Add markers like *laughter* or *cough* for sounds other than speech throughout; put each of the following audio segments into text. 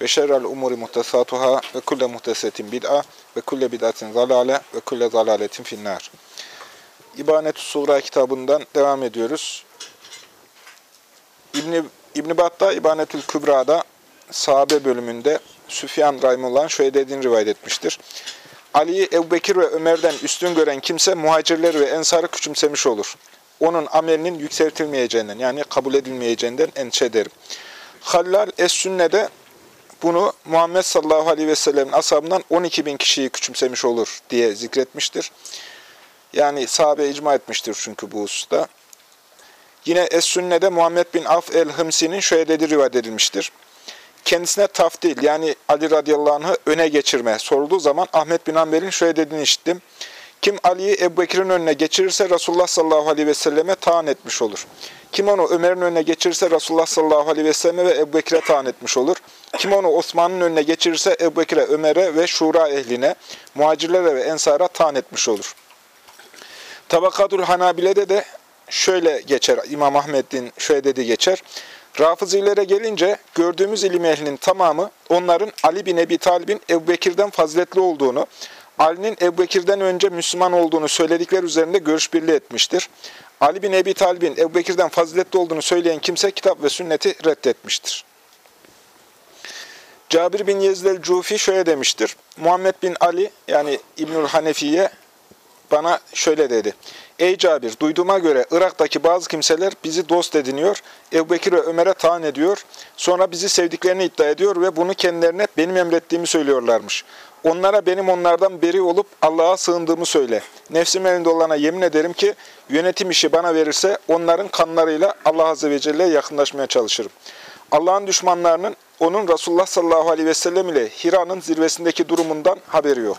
ve şerrel umuri muhtesatuhâ ve kulle muhtesetin bid'a ve kulle bid'atin zalale ve kulle zalaletin finnâr. İbanet-ü Suğra kitabından devam ediyoruz. İbn-i İbn Battah İbanetül Kübra'da sahabe bölümünde Süfyan Rahimullah'ın şöyle dediğini rivayet etmiştir. Ali'yi Ebubekir ve Ömer'den üstün gören kimse muhacirleri ve ensarı küçümsemiş olur. Onun amelinin yükseltilmeyeceğinden yani kabul edilmeyeceğinden endişe ederim. Hallal Es-Sünne'de bunu Muhammed sallallahu aleyhi ve sellemin ashabından 12 bin kişiyi küçümsemiş olur diye zikretmiştir. Yani sahabe icma etmiştir çünkü bu hususta. Yine Es-Sünne'de Muhammed bin Af el-Hımsi'nin şöyle dediği rivayet edilmiştir. Kendisine taftil yani Ali radıyallahu anh'ı öne geçirme sorulduğu zaman Ahmet bin Hanbel'in şöyle dediğini işittim. Kim Ali'yi Ebu Bekir'in önüne geçirirse Resulullah sallallahu aleyhi ve selleme taan etmiş olur. Kim onu Ömer'in önüne geçirirse Resulullah sallallahu aleyhi ve selleme ve Ebu Bekir'e taan etmiş olur. Kim onu Osman'ın önüne geçirirse Ebu Bekir'e, Ömer'e ve Şura ehline, muhacirlere ve ensara taan etmiş olur. Tabakatul Hanabile'de de şöyle geçer, İmam Ahmet'in şöyle dediği geçer. Rafızilere gelince gördüğümüz ilim ehlinin tamamı onların Ali bin Ebi Talib'in Ebu Bekir'den faziletli olduğunu, Ali'nin Ebu Bekir'den önce Müslüman olduğunu söyledikleri üzerinde görüş birliği etmiştir. Ali bin Ebi Talib'in Ebu Bekir'den faziletli olduğunu söyleyen kimse kitap ve sünneti reddetmiştir. Cabir bin Yezid el-Cufi şöyle demiştir. Muhammed bin Ali yani İbnül Hanefi'ye bana şöyle dedi. Ey Cabir, duyduğuma göre Irak'taki bazı kimseler bizi dost ediniyor, Ebu Bekir ve Ömer'e taan ediyor, sonra bizi sevdiklerini iddia ediyor ve bunu kendilerine benim emrettiğimi söylüyorlarmış. Onlara benim onlardan beri olup Allah'a sığındığımı söyle. Nefsim elinde olana yemin ederim ki yönetim işi bana verirse onların kanlarıyla Allah Azze ve Celle'ye yakınlaşmaya çalışırım. Allah'ın düşmanlarının onun Resulullah sallallahu aleyhi ve sellem ile Hira'nın zirvesindeki durumundan haberi yok.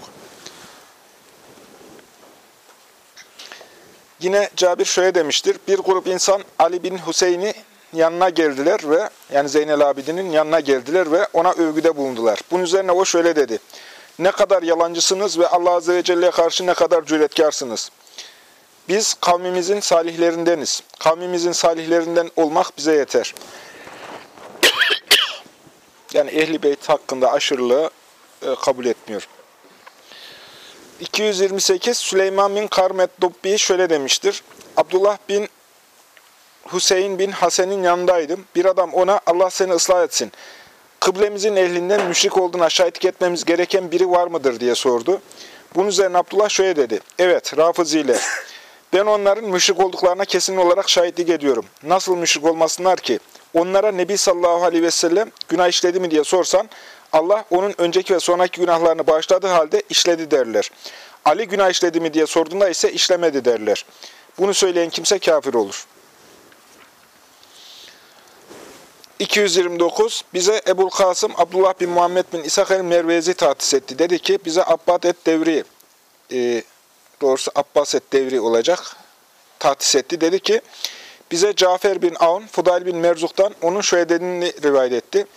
Yine Cabir şöyle demiştir. Bir grup insan Ali bin Hüseyin'i yanına geldiler ve yani Zeynel Abidin'in yanına geldiler ve ona övgüde bulundular. Bunun üzerine o şöyle dedi. Ne kadar yalancısınız ve Allah Azze ve Celle'ye karşı ne kadar cüretkarsınız. Biz kavmimizin salihlerindeniz. Kavmimizin salihlerinden olmak bize yeter. *coughs* yani Ehli Beyt hakkında aşırılığı e, kabul etmiyor. 228 Süleyman bin Karmet Dobbi şöyle demiştir. Abdullah bin Hüseyin bin Hasen'in yanındaydım. Bir adam ona Allah seni ıslah etsin. Kıblemizin ehlinden müşrik olduğuna şahitlik etmemiz gereken biri var mıdır diye sordu. Bunun üzerine Abdullah şöyle dedi. Evet, Rafızi ile. Ben onların müşrik olduklarına kesin olarak şahitlik ediyorum. Nasıl müşrik olmasınlar ki? Onlara Nebi sallallahu aleyhi ve sellem günah işledi mi diye sorsan, Allah onun önceki ve sonraki günahlarını bağışladığı halde işledi derler. Ali günah işledi mi diye sorduğunda ise işlemedi derler. Bunu söyleyen kimse kafir olur. 229. Bize Ebul Kasım Abdullah bin Muhammed bin İshak el-Mervezi tahtis etti. Dedi ki bize Abbad et devri, e, doğrusu Abbas et devri olacak, tahtis etti. Dedi ki bize Cafer bin Avn, Fudayl bin Merzuk'tan onun şöyle dediğini rivayet etti.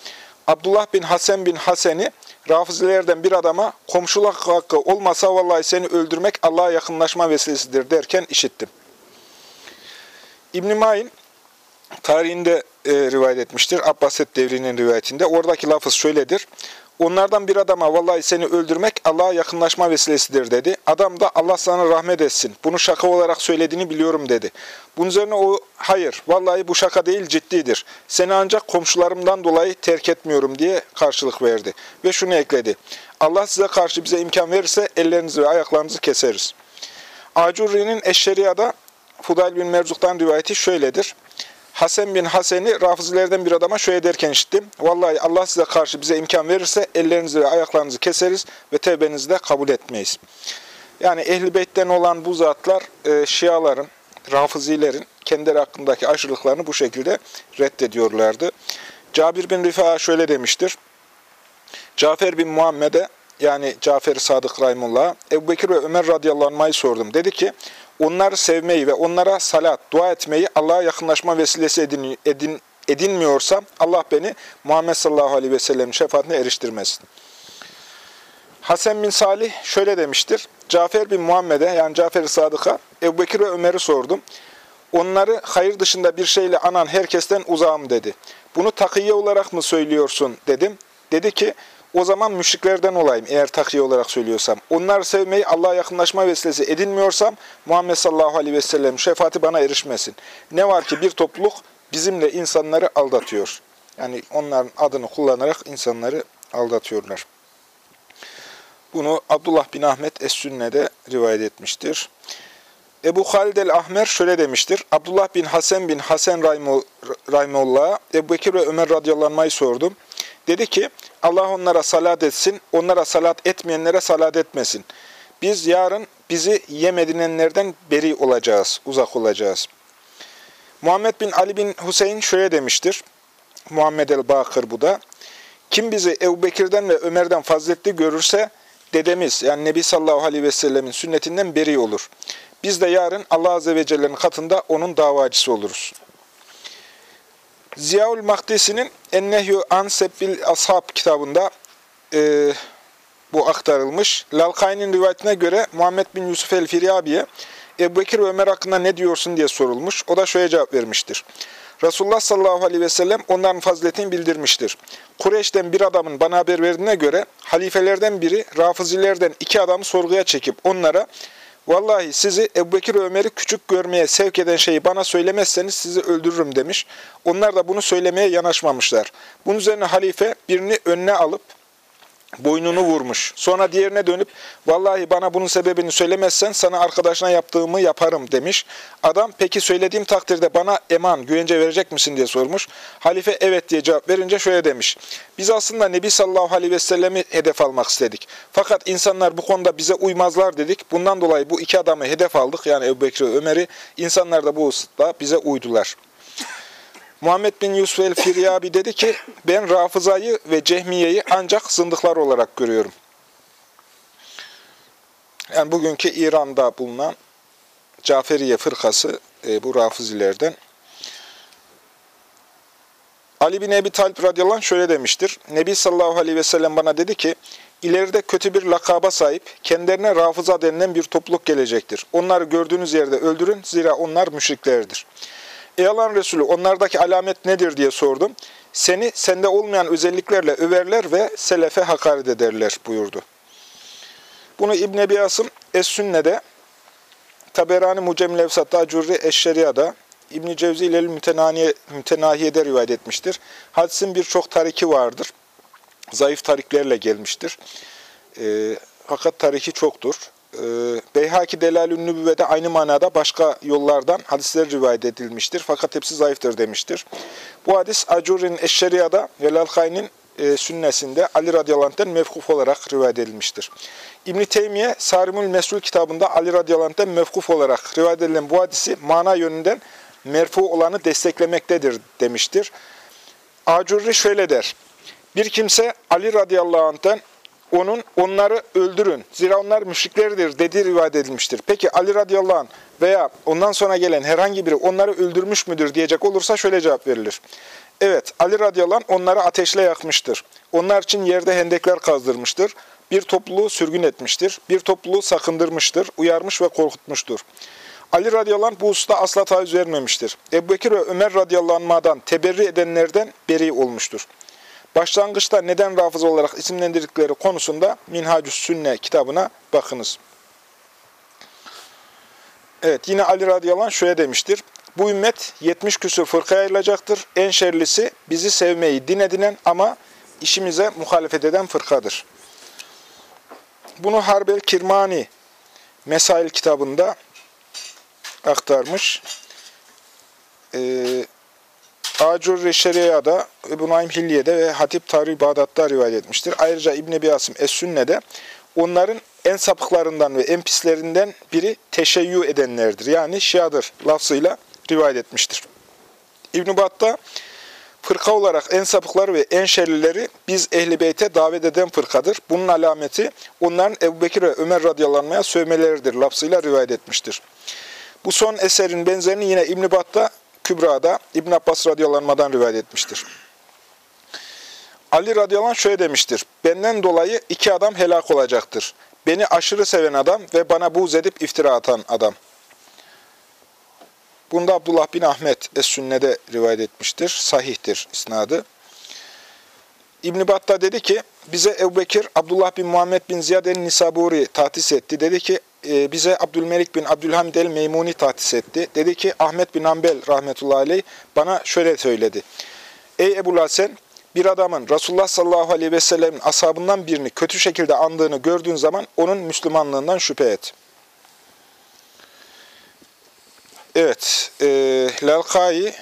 Abdullah bin Hasan bin Hasen'i Rafizilerden bir adama komşuluk hakkı olmasa vallahi seni öldürmek Allah'a yakınlaşma vesilesidir derken işittim. İbn-i Mayn tarihinde e, rivayet etmiştir. Abbaset devrinin rivayetinde. Oradaki lafız şöyledir. Onlardan bir adama vallahi seni öldürmek Allah'a yakınlaşma vesilesidir dedi. Adam da Allah sana rahmet etsin. Bunu şaka olarak söylediğini biliyorum dedi. Bunun üzerine o hayır vallahi bu şaka değil ciddidir. Seni ancak komşularımdan dolayı terk etmiyorum diye karşılık verdi. Ve şunu ekledi. Allah size karşı bize imkan verirse ellerinizi ve ayaklarınızı keseriz. Acurri'nin Eşşeriya'da Fudayl bin Merzuk'tan rivayeti şöyledir. Hasan bin Hasen'i rafızilerden bir adama şöyle derken işittim. Vallahi Allah size karşı bize imkan verirse ellerinizi ve ayaklarınızı keseriz ve tevbenizi de kabul etmeyiz. Yani ehl Beyt'ten olan bu zatlar e, Şiaların, Rafızilerin kendileri hakkındaki aşırılıklarını bu şekilde reddediyorlardı. Cabir bin Rifa şöyle demiştir. Cafer bin Muhammed'e yani Cafer-i Sadık Rahimullah, Ebu Bekir ve Ömer radıyallahu anh'ı sordum. Dedi ki, onları sevmeyi ve onlara salat, dua etmeyi Allah'a yakınlaşma vesilesi edin, edin, edinmiyorsam Allah beni Muhammed sallallahu aleyhi ve sellem'in şefaatine eriştirmesin. Hasan bin Salih şöyle demiştir. Cafer bin Muhammed'e yani Cafer-i Sadık'a Ebu Bekir ve Ömer'i sordum. Onları hayır dışında bir şeyle anan herkesten uzağım dedi. Bunu takiye olarak mı söylüyorsun dedim. Dedi ki o zaman müşriklerden olayım eğer takiye olarak söylüyorsam. Onları sevmeyi Allah'a yakınlaşma vesilesi edinmiyorsam Muhammed sallallahu aleyhi ve sellem şefaati bana erişmesin. Ne var ki bir topluluk bizimle insanları aldatıyor. Yani onların adını kullanarak insanları aldatıyorlar. Bunu Abdullah bin Ahmet Es-Sünne'de rivayet etmiştir. Ebu Halid el-Ahmer şöyle demiştir. Abdullah bin Hasan bin Hasan Rahimullah'a Ebu Bekir ve Ömer radıyallahu sordum. Dedi ki Allah onlara salat etsin, onlara salat etmeyenlere salat etmesin. Biz yarın bizi yem edinenlerden beri olacağız, uzak olacağız. Muhammed bin Ali bin Hüseyin şöyle demiştir. Muhammed el-Bakır bu da. Kim bizi Ebu Bekir'den ve Ömer'den faziletli görürse dedemiz yani Nebi sallallahu aleyhi ve sellemin sünnetinden beri olur. Biz de yarın Allah azze ve celle'nin katında onun davacısı oluruz. Ziyaul Mahdisi'nin Ennehyu an Sebbil Ashab kitabında e, bu aktarılmış. Lalkay'ın rivayetine göre Muhammed bin Yusuf el-Firyabi'ye Ebu Bekir ve Ömer hakkında ne diyorsun diye sorulmuş. O da şöyle cevap vermiştir. Resulullah sallallahu aleyhi ve sellem onların faziletini bildirmiştir. Kureyş'ten bir adamın bana haber verdiğine göre halifelerden biri Rafizilerden iki adamı sorguya çekip onlara Vallahi sizi Ebu Bekir Ömer'i küçük görmeye sevk eden şeyi bana söylemezseniz sizi öldürürüm demiş. Onlar da bunu söylemeye yanaşmamışlar. Bunun üzerine halife birini önüne alıp boynunu vurmuş. Sonra diğerine dönüp vallahi bana bunun sebebini söylemezsen sana arkadaşına yaptığımı yaparım demiş. Adam peki söylediğim takdirde bana eman, güvence verecek misin diye sormuş. Halife evet diye cevap verince şöyle demiş. Biz aslında Nebi sallallahu aleyhi ve sellemi hedef almak istedik. Fakat insanlar bu konuda bize uymazlar dedik. Bundan dolayı bu iki adamı hedef aldık. Yani Ebu Bekir ve Ömer'i. İnsanlar da bu hususta bize uydular. Muhammed bin Yusuf el-Firyabi dedi ki, ben Rafıza'yı ve Cehmiye'yi ancak zındıklar olarak görüyorum. Yani bugünkü İran'da bulunan Caferiye fırkası e, bu Rafızilerden. Ali bin Ebi Talib radıyallahu anh şöyle demiştir. Nebi sallallahu aleyhi ve sellem bana dedi ki, ileride kötü bir lakaba sahip, kendilerine Rafıza denilen bir topluluk gelecektir. Onları gördüğünüz yerde öldürün, zira onlar müşriklerdir. Ey Allah'ın Resulü onlardaki alamet nedir diye sordum. Seni sende olmayan özelliklerle överler ve selefe hakaret ederler buyurdu. Bunu İbn Ebi Asım Es-Sünne'de, Taberani Mucem Levsat'ta, Curri Eşşeriya'da, İbn Cevzi ile Mütenahiye'de rivayet etmiştir. Hadisin birçok tariki vardır. Zayıf tariklerle gelmiştir. E, fakat tariki çoktur. E, Beyhaki Delalün Nübüvve'de aynı manada başka yollardan hadisler rivayet edilmiştir. Fakat hepsi zayıftır demiştir. Bu hadis Acur'in Eşşeriya'da ve Lalkay'ın e, sünnesinde Ali radıyallahu anh'ten mevkuf olarak rivayet edilmiştir. İbn-i Teymiye Sarimül Mesul kitabında Ali radıyallahu anh'ten mevkuf olarak rivayet edilen bu hadisi mana yönünden merfu olanı desteklemektedir demiştir. Acurri şöyle der. Bir kimse Ali radıyallahu anh'ten onun onları öldürün. Zira onlar müşriklerdir dediği rivayet edilmiştir. Peki Ali radıyallahu anh veya ondan sonra gelen herhangi biri onları öldürmüş müdür diyecek olursa şöyle cevap verilir. Evet, Ali radıyallahu anh onları ateşle yakmıştır. Onlar için yerde hendekler kazdırmıştır. Bir topluluğu sürgün etmiştir. Bir topluluğu sakındırmıştır. Uyarmış ve korkutmuştur. Ali radıyallahu anh bu hususta asla taviz vermemiştir. Ebu Bekir ve Ömer radıyallahu anh'dan teberri edenlerden beri olmuştur. Başlangıçta neden rafız olarak isimlendirdikleri konusunda Minhacü Sünne kitabına bakınız. Evet yine Ali radıyallahu anh şöyle demiştir. Bu ümmet 70 küsur fırkaya ayrılacaktır. En şerlisi bizi sevmeyi din edinen ama işimize muhalefet eden fırkadır. Bunu Harbel Kirmani Mesail kitabında aktarmış. Ee, Acur Şeria'da, Ebu Naim Hilliye'de ve Hatip Tarih Bağdat'ta rivayet etmiştir. Ayrıca İbn Ebi Asım Es-Sünne'de onların en sapıklarından ve en pislerinden biri teşeyyü edenlerdir. Yani şiadır lafzıyla rivayet etmiştir. İbn-i Bat'ta Fırka olarak en sapıkları ve en şerlileri biz Ehli Beyt'e davet eden fırkadır. Bunun alameti onların Ebu Bekir ve Ömer radyalanmaya sövmeleridir lafzıyla rivayet etmiştir. Bu son eserin benzerini yine İbn-i Bat'ta Kübra'da İbn Abbas radyalanmadan rivayet etmiştir. Ali radıyallahu şöyle demiştir. Benden dolayı iki adam helak olacaktır. Beni aşırı seven adam ve bana buğz edip iftira atan adam. Bunda Abdullah bin Ahmet Es-Sünne'de rivayet etmiştir. Sahihtir isnadı. İbn Battah dedi ki, bize Ebu Bekir, Abdullah bin Muhammed bin Ziyad el-Nisaburi tahtis etti. Dedi ki, e, bize Abdülmelik bin Abdülhamid el-Meymuni tahtis etti. Dedi ki, Ahmet bin Ambel rahmetullahi aleyh bana şöyle söyledi. Ey Ebu Hasen, bir adamın Resulullah sallallahu aleyhi ve sellemin ashabından birini kötü şekilde andığını gördüğün zaman onun Müslümanlığından şüphe et. Evet, e, Lelkai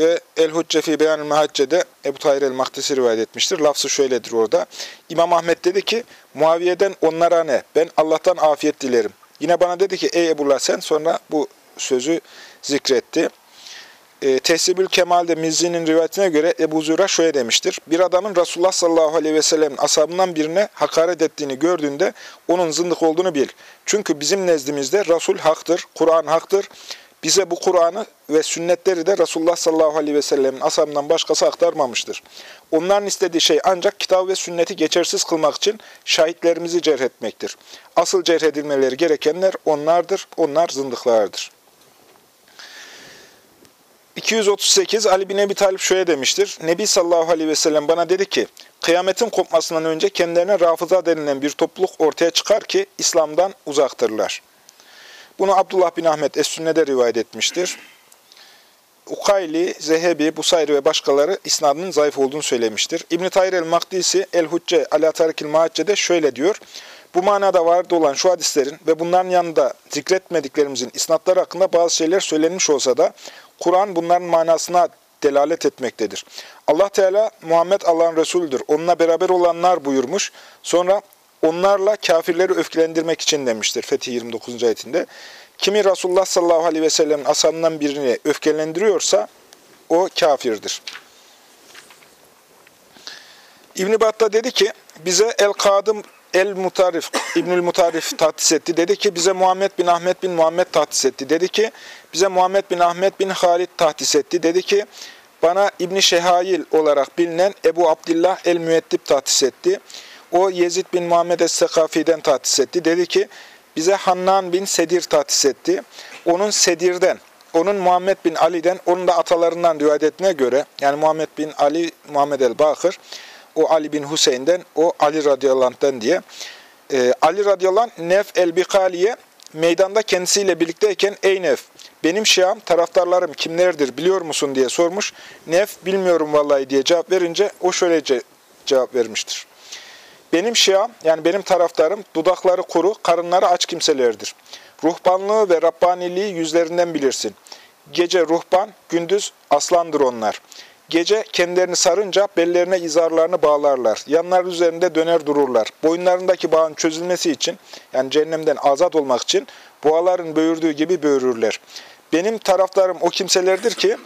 ve El-Hucce fi Beyan-ı Mehacce'de Ebu Tahir el-Mahdisi rivayet etmiştir. Lafzı şöyledir orada. İmam Ahmet dedi ki, Muaviye'den onlara ne? Ben Allah'tan afiyet dilerim. Yine bana dedi ki, ey Ebu sen sonra bu sözü zikretti. E, Tehsibül Kemal'de Mizzi'nin rivayetine göre Ebu Züra şöyle demiştir. Bir adamın Resulullah sallallahu aleyhi ve sellem'in ashabından birine hakaret ettiğini gördüğünde onun zındık olduğunu bil. Çünkü bizim nezdimizde Resul haktır, Kur'an haktır. Bize bu Kur'an'ı ve sünnetleri de Resulullah sallallahu aleyhi ve sellemin ashabından başkası aktarmamıştır. Onların istediği şey ancak kitap ve sünneti geçersiz kılmak için şahitlerimizi cerh etmektir. Asıl cerh edilmeleri gerekenler onlardır, onlar zındıklardır. 238 Ali bin Ebi Talip şöyle demiştir. Nebi sallallahu aleyhi ve sellem bana dedi ki, kıyametin kopmasından önce kendilerine rafıza denilen bir topluluk ortaya çıkar ki İslam'dan uzaktırlar. Bunu Abdullah bin Ahmet Es-Sünne'de rivayet etmiştir. Ukayli, Zehebi, Busayri ve başkaları isnadının zayıf olduğunu söylemiştir. İbn-i Tahir el-Makdisi, El-Hucce, Ala Tarikil Mahacce'de şöyle diyor. Bu manada vardı olan şu hadislerin ve bunların yanında zikretmediklerimizin isnatları hakkında bazı şeyler söylenmiş olsa da Kur'an bunların manasına delalet etmektedir. Allah Teala Muhammed Allah'ın Resulüdür. Onunla beraber olanlar buyurmuş. Sonra onlarla kafirleri öfkelendirmek için demiştir Fetih 29. ayetinde. Kimi Resulullah sallallahu aleyhi ve sellem'in ashabından birini öfkelendiriyorsa o kafirdir. İbn-i Battah dedi ki, bize El-Kadım El-Mutarif, İbnül Mutarif tahtis etti. Dedi ki bize Muhammed bin Ahmet bin Muhammed tahtis etti. Dedi ki bize Muhammed bin Ahmet bin Halid tahtis etti. Dedi ki bana İbni Şehayil olarak bilinen Ebu Abdillah el-Müeddib tahtis etti. O Yezid bin Muhammed es-Sekafi'den tahtis etti. Dedi ki bize Hannan bin Sedir tahtis etti. Onun Sedir'den, onun Muhammed bin Ali'den, onun da atalarından rivayet göre, yani Muhammed bin Ali, Muhammed el-Bakır, o Ali bin Hüseyin'den, o Ali radıyallahu diye. Ee, Ali radıyallahu anh, Nef el-Bikali'ye meydanda kendisiyle birlikteyken, ey Nef, benim şiam, taraftarlarım kimlerdir biliyor musun diye sormuş. Nef, bilmiyorum vallahi diye cevap verince, o şöylece cevap vermiştir. Benim şiam, yani benim taraftarım, dudakları kuru, karınları aç kimselerdir. Ruhbanlığı ve Rabbaniliği yüzlerinden bilirsin. Gece ruhban, gündüz aslandır onlar. Gece kendilerini sarınca bellerine izarlarını bağlarlar. Yanlar üzerinde döner dururlar. Boyunlarındaki bağın çözülmesi için, yani cehennemden azat olmak için boğaların böğürdüğü gibi böğürürler. Benim taraftarım o kimselerdir ki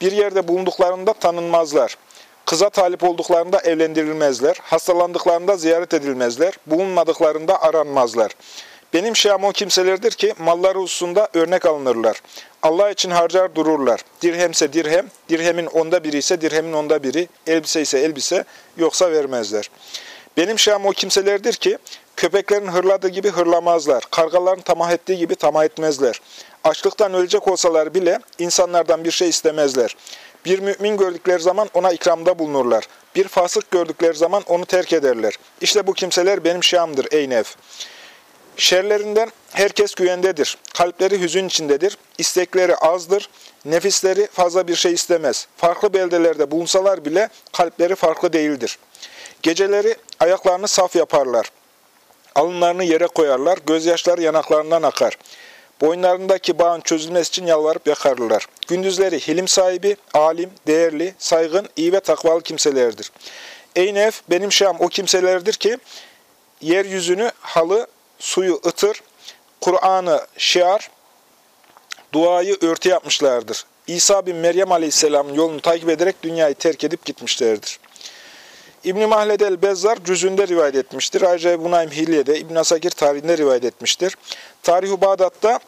bir yerde bulunduklarında tanınmazlar. Kıza talip olduklarında evlendirilmezler. Hastalandıklarında ziyaret edilmezler. Bulunmadıklarında aranmazlar. Benim şeyam o kimselerdir ki malları hususunda örnek alınırlar. Allah için harcar dururlar. Dirhemse dirhem, dirhemin onda biri ise dirhemin onda biri, elbise ise elbise, yoksa vermezler. Benim şeyam o kimselerdir ki köpeklerin hırladığı gibi hırlamazlar. Kargaların tamah ettiği gibi tamah etmezler. Açlıktan ölecek olsalar bile insanlardan bir şey istemezler. Bir mümin gördükleri zaman ona ikramda bulunurlar. Bir fasık gördükleri zaman onu terk ederler. İşte bu kimseler benim şiamdır ey nev. Şerlerinden herkes güvendedir. Kalpleri hüzün içindedir. İstekleri azdır. Nefisleri fazla bir şey istemez. Farklı beldelerde bulunsalar bile kalpleri farklı değildir. Geceleri ayaklarını saf yaparlar. Alınlarını yere koyarlar. Gözyaşları yanaklarından akar. Boynlarındaki bağın çözülmesi için yalvarıp yakarırlar. Gündüzleri hilim sahibi, alim, değerli, saygın, iyi ve takvalı kimselerdir. Ey nef, benim şam o kimselerdir ki, yeryüzünü halı, suyu ıtır, Kur'an'ı şiar, duayı örtü yapmışlardır. İsa bin Meryem Aleyhisselam'ın yolunu takip ederek dünyayı terk edip gitmişlerdir. İbn-i Mahled el-Bezzar cüzünde rivayet etmiştir. Ayrıca Ebu Naim Hilye'de, İbn Asakir tarihinde rivayet etmiştir. Tarih-i Bağdat'ta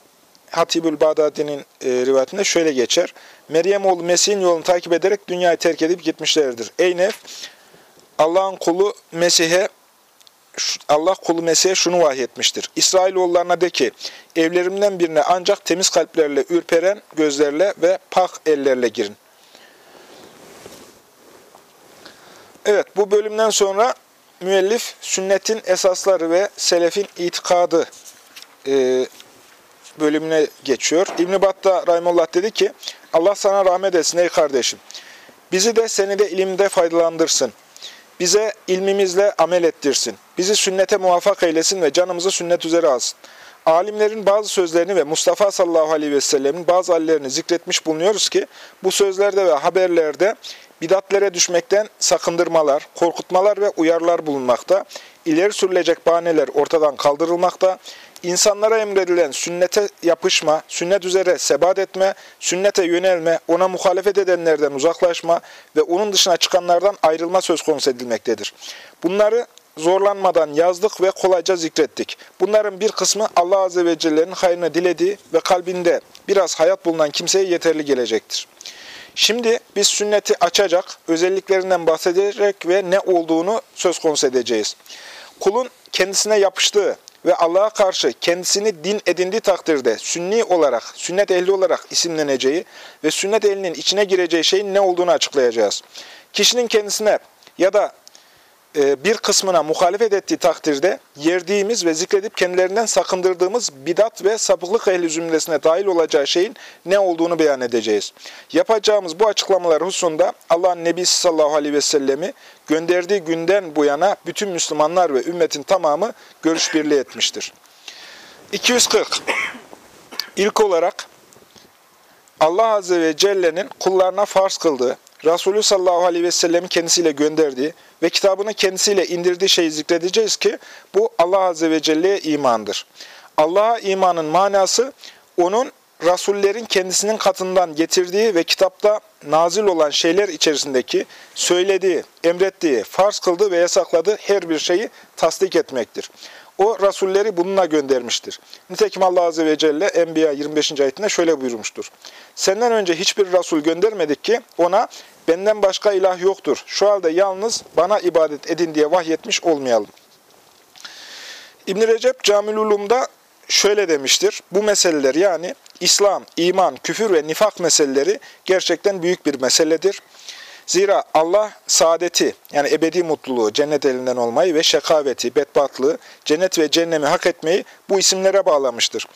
Hatibül Bağdadi'nin e, rivayetinde şöyle geçer. Meryem oğlu Mesih'in yolunu takip ederek dünyayı terk edip gitmişlerdir. Ey nef, Allah'ın kulu Mesih'e Allah kulu Mesih'e şunu vahyetmiştir. İsrailoğullarına de ki, evlerimden birine ancak temiz kalplerle, ürperen gözlerle ve pak ellerle girin. Evet, bu bölümden sonra müellif sünnetin esasları ve selefin itikadı e, bölümüne geçiyor. İbn-i Battah Rahimullah dedi ki, Allah sana rahmet etsin ey kardeşim. Bizi de seni de ilimde faydalandırsın. Bize ilmimizle amel ettirsin. Bizi sünnete muvaffak eylesin ve canımızı sünnet üzere alsın. Alimlerin bazı sözlerini ve Mustafa sallallahu aleyhi ve sellemin bazı hallerini zikretmiş bulunuyoruz ki, bu sözlerde ve haberlerde bidatlere düşmekten sakındırmalar, korkutmalar ve uyarılar bulunmakta, ileri sürülecek bahaneler ortadan kaldırılmakta, insanlara emredilen sünnete yapışma, sünnet üzere sebat etme, sünnete yönelme, ona muhalefet edenlerden uzaklaşma ve onun dışına çıkanlardan ayrılma söz konusu edilmektedir. Bunları zorlanmadan yazdık ve kolayca zikrettik. Bunların bir kısmı Allah Azze ve Celle'nin hayrını dilediği ve kalbinde biraz hayat bulunan kimseye yeterli gelecektir. Şimdi biz sünneti açacak, özelliklerinden bahsedecek ve ne olduğunu söz konusu edeceğiz. Kulun kendisine yapıştığı ve Allah'a karşı kendisini din edindiği takdirde sünni olarak, sünnet ehli olarak isimleneceği ve sünnet ehlinin içine gireceği şeyin ne olduğunu açıklayacağız. Kişinin kendisine ya da bir kısmına muhalefet ettiği takdirde yerdiğimiz ve zikredip kendilerinden sakındırdığımız bidat ve sapıklık ehli zümresine dahil olacağı şeyin ne olduğunu beyan edeceğiz. Yapacağımız bu açıklamalar hususunda Allah'ın Nebisi sallallahu aleyhi ve sellemi gönderdiği günden bu yana bütün Müslümanlar ve ümmetin tamamı görüş birliği etmiştir. 240. İlk olarak Allah Azze ve Celle'nin kullarına farz kıldığı, Resulü sallallahu aleyhi ve sellem'in kendisiyle gönderdiği ve kitabını kendisiyle indirdiği şeyi zikredeceğiz ki bu Allah Azze ve Celle'ye imandır. Allah'a imanın manası onun Rasullerin kendisinin katından getirdiği ve kitapta nazil olan şeyler içerisindeki söylediği, emrettiği, farz kıldığı ve yasakladığı her bir şeyi tasdik etmektir. O Rasulleri bununla göndermiştir. Nitekim Allah Azze ve Celle Enbiya 25. ayetinde şöyle buyurmuştur. Senden önce hiçbir Rasul göndermedik ki ona benden başka ilah yoktur. Şu halde yalnız bana ibadet edin diye vahyetmiş olmayalım. İbn Recep Camil Ulum'da şöyle demiştir. Bu meseleler yani İslam, iman, küfür ve nifak meseleleri gerçekten büyük bir meseledir. Zira Allah saadeti yani ebedi mutluluğu, cennet elinden olmayı ve şekaveti, bedbahtlığı, cennet ve cehennemi hak etmeyi bu isimlere bağlamıştır.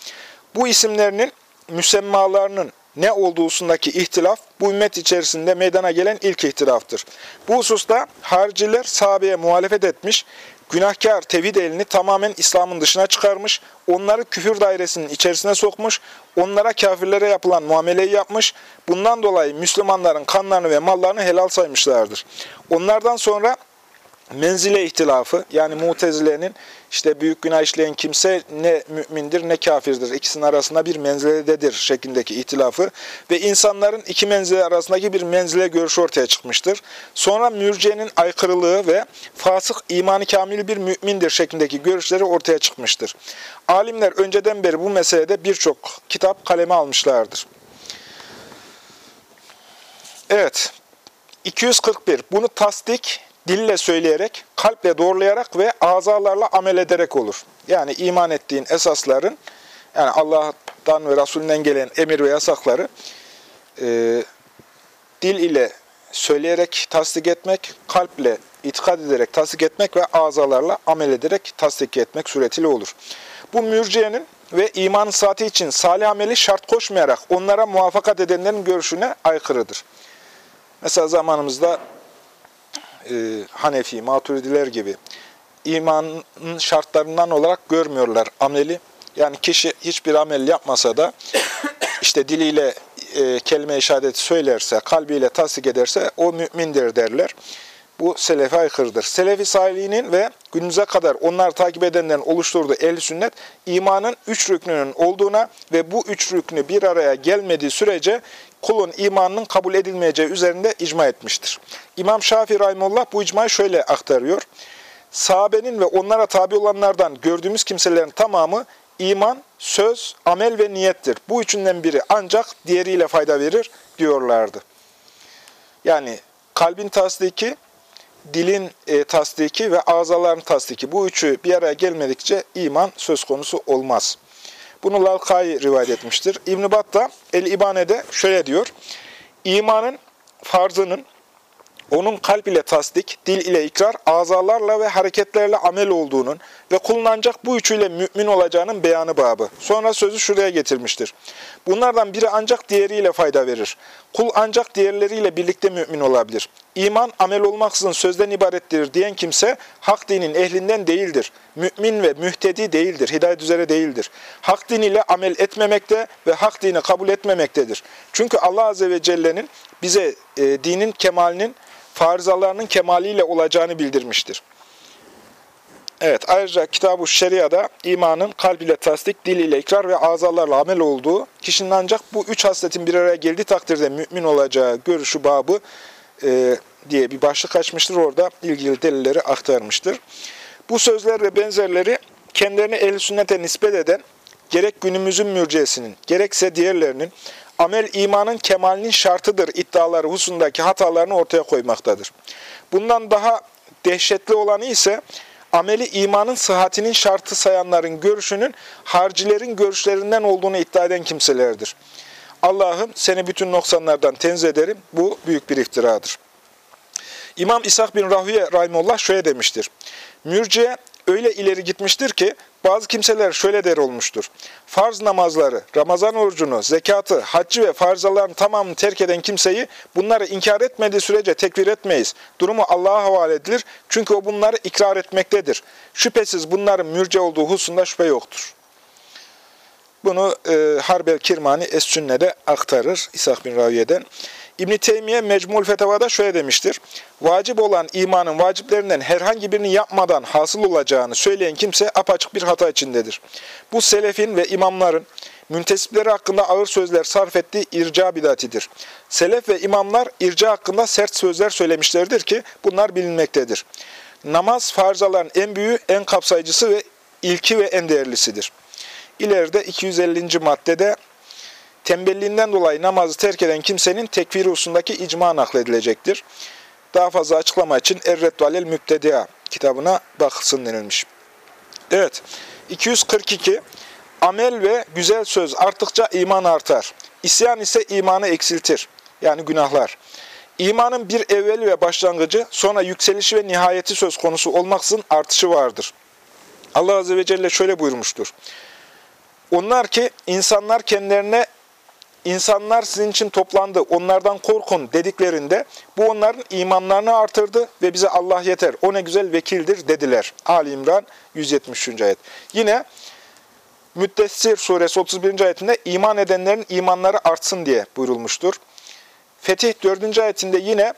Bu isimlerinin müsemmalarının ne olduğusundaki ihtilaf bu ümmet içerisinde meydana gelen ilk ihtilaftır. Bu hususta hariciler sahabeye muhalefet etmiş, günahkar tevhid elini tamamen İslam'ın dışına çıkarmış, onları küfür dairesinin içerisine sokmuş, onlara kafirlere yapılan muameleyi yapmış, bundan dolayı Müslümanların kanlarını ve mallarını helal saymışlardır. Onlardan sonra menzile ihtilafı yani mutezilenin işte büyük günah işleyen kimse ne mümindir ne kafirdir. İkisinin arasında bir menzilededir şeklindeki ihtilafı ve insanların iki menzile arasındaki bir menzile görüşü ortaya çıkmıştır. Sonra mürciyenin aykırılığı ve fasık imanı kamil bir mümindir şeklindeki görüşleri ortaya çıkmıştır. Alimler önceden beri bu meselede birçok kitap kaleme almışlardır. Evet, 241. Bunu tasdik, dille söyleyerek, kalple doğrulayarak ve azalarla amel ederek olur. Yani iman ettiğin esasların, yani Allah'tan ve Resulünden gelen emir ve yasakları e, dil ile söyleyerek tasdik etmek, kalple itikad ederek tasdik etmek ve azalarla amel ederek tasdik etmek suretiyle olur. Bu mürciyenin ve iman saati için salih ameli şart koşmayarak onlara muvaffakat edenlerin görüşüne aykırıdır. Mesela zamanımızda e, Hanefi, Maturidiler gibi imanın şartlarından olarak görmüyorlar ameli. Yani kişi hiçbir amel yapmasa da *coughs* işte diliyle e, kelime-i şehadeti söylerse, kalbiyle tasdik ederse o mümindir derler. Bu selefe aykırıdır. Selefi salihinin ve günümüze kadar onlar takip edenlerin oluşturduğu ehl sünnet, imanın üç rüknünün olduğuna ve bu üç rüknü bir araya gelmediği sürece kulun imanının kabul edilmeyeceği üzerinde icma etmiştir. İmam Şafii Rahimullah bu icmayı şöyle aktarıyor. Sahabenin ve onlara tabi olanlardan gördüğümüz kimselerin tamamı iman, söz, amel ve niyettir. Bu üçünden biri ancak diğeriyle fayda verir diyorlardı. Yani kalbin tasdiki, dilin e, tasdiki ve azaların tasdiki. Bu üçü bir araya gelmedikçe iman söz konusu olmaz. Bunu Lalkai rivayet etmiştir. İbn-i Battah El-İbane'de şöyle diyor. İmanın farzının onun kalp ile tasdik, dil ile ikrar, azalarla ve hareketlerle amel olduğunun ve kulun ancak bu üçüyle mümin olacağının beyanı babı. Sonra sözü şuraya getirmiştir. Bunlardan biri ancak diğeriyle fayda verir. Kul ancak diğerleriyle birlikte mümin olabilir. İman amel olmaksızın sözden ibarettir diyen kimse hak dinin ehlinden değildir. Mümin ve mühtedi değildir, hidayet üzere değildir. Hak diniyle amel etmemekte ve hak dini kabul etmemektedir. Çünkü Allah Azze ve Celle'nin bize e, dinin kemalinin farzalarının kemaliyle olacağını bildirmiştir. Evet, ayrıca Kitab-ı Şeria'da imanın kalb ile tasdik, dil ile ikrar ve azalarla amel olduğu, kişinin ancak bu üç hasletin bir araya geldiği takdirde mümin olacağı görüşü babı e, diye bir başlık açmıştır. Orada ilgili delilleri aktarmıştır. Bu sözler ve benzerleri kendilerini ehl sünnete nispet eden, gerek günümüzün mürciyesinin, gerekse diğerlerinin, amel imanın kemalinin şartıdır iddiaları hususundaki hatalarını ortaya koymaktadır. Bundan daha dehşetli olanı ise ameli imanın sıhhatinin şartı sayanların görüşünün harcilerin görüşlerinden olduğunu iddia eden kimselerdir. Allah'ım seni bütün noksanlardan tenzih ederim. Bu büyük bir iftiradır. İmam İshak bin Rahüye Rahimullah şöyle demiştir. Mürciye öyle ileri gitmiştir ki bazı kimseler şöyle der olmuştur. Farz namazları, Ramazan orucunu, zekatı, haccı ve farzaların tamamını terk eden kimseyi bunları inkar etmediği sürece tekfir etmeyiz. Durumu Allah'a havale edilir çünkü o bunları ikrar etmektedir. Şüphesiz bunların mürce olduğu hususunda şüphe yoktur. Bunu e, Harbel Kirmani Es-Sünne'de aktarır İshak bin Raviye'den. İbn-i Teymiye Mecmul Fetava'da şöyle demiştir. Vacip olan imanın vaciplerinden herhangi birini yapmadan hasıl olacağını söyleyen kimse apaçık bir hata içindedir. Bu selefin ve imamların müntesipleri hakkında ağır sözler sarf ettiği irca bidatidir. Selef ve imamlar irca hakkında sert sözler söylemişlerdir ki bunlar bilinmektedir. Namaz farzaların en büyüğü, en kapsayıcısı ve ilki ve en değerlisidir. İleride 250. maddede tembelliğinden dolayı namazı terk eden kimsenin tekfiri hususundaki icma nakledilecektir. Daha fazla açıklama için Erreddu alel Mübtedia kitabına bakılsın denilmiş. Evet, 242 Amel ve güzel söz arttıkça iman artar. İsyan ise imanı eksiltir. Yani günahlar. İmanın bir evveli ve başlangıcı, sonra yükselişi ve nihayeti söz konusu olmaksızın artışı vardır. Allah Azze ve Celle şöyle buyurmuştur. Onlar ki insanlar kendilerine insanlar sizin için toplandı, onlardan korkun dediklerinde bu onların imanlarını artırdı ve bize Allah yeter, o ne güzel vekildir dediler. Ali İmran 173. ayet. Yine Müddessir suresi 31. ayetinde iman edenlerin imanları artsın diye buyurulmuştur. Fetih 4. ayetinde yine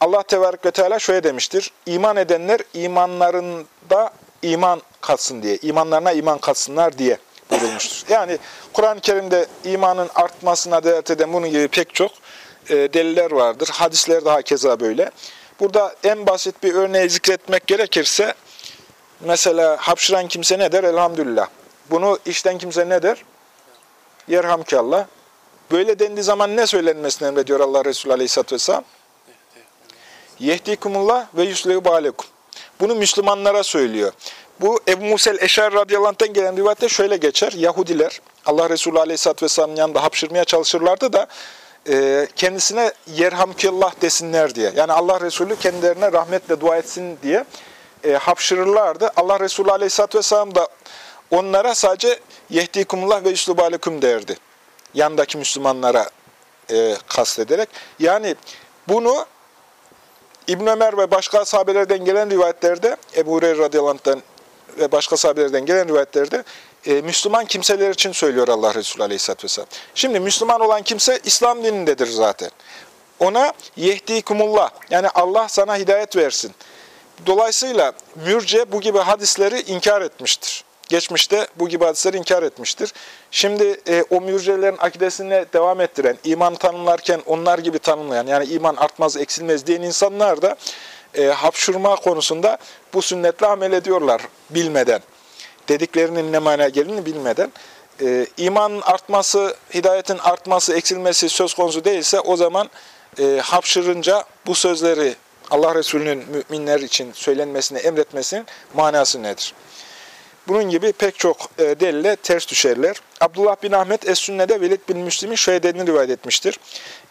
Allah Tebarek ve Teala şöyle demiştir. İman edenler imanlarında iman katsın diye, imanlarına iman katsınlar diye buyurulmuştur. Yani Kur'an-ı Kerim'de imanın artmasına delalet eden bunun gibi pek çok e, deliller vardır. Hadisler daha keza böyle. Burada en basit bir örneği zikretmek gerekirse, mesela hapşıran kimse ne der? Elhamdülillah. Bunu işten kimse ne der? Yerhamkallah. Böyle dendiği zaman ne söylenmesini emrediyor Allah Resulü Aleyhisselatü Vesselam? Yehdikumullah ve yuslehu balekum. Bunu Müslümanlara söylüyor. Bu Ebu Musel Eşer radıyallahu gelen rivayette şöyle geçer. Yahudiler Allah Resulü aleyhisselatü vesselamın yanında hapşırmaya çalışırlardı da e, kendisine yerhamkillah desinler diye. Yani Allah Resulü kendilerine rahmetle dua etsin diye e, hapşırırlardı. Allah Resulü aleyhisselatü vesselam da onlara sadece yehdikumullah ve yüslubalekum derdi. Yandaki Müslümanlara e, kastederek. Yani bunu İbn Ömer ve başka sahabelerden gelen rivayetlerde Ebu Hureyre radıyallahu ve başka sahabelerden gelen rivayetlerde e, Müslüman kimseler için söylüyor Allah Resulü Aleyhisselatü Vesselam. Şimdi Müslüman olan kimse İslam dinindedir zaten. Ona yehdikumullah yani Allah sana hidayet versin. Dolayısıyla mürce bu gibi hadisleri inkar etmiştir. geçmişte bu gibi hadisleri inkar etmiştir. Şimdi e, o mürcelerin akidesine devam ettiren, iman tanımlarken onlar gibi tanımlayan, yani iman artmaz, eksilmez diyen insanlar da e, hapşurma konusunda bu sünnetle amel ediyorlar bilmeden. Dediklerinin ne manaya geldiğini bilmeden. E, imanın artması, hidayetin artması, eksilmesi söz konusu değilse o zaman e, hapşırınca bu sözleri Allah Resulü'nün müminler için söylenmesini, emretmesinin manası nedir? Bunun gibi pek çok e, delile ters düşerler. Abdullah bin Ahmet Es-Sünne'de Velid bin Müslim'in şöyle dediğini rivayet etmiştir.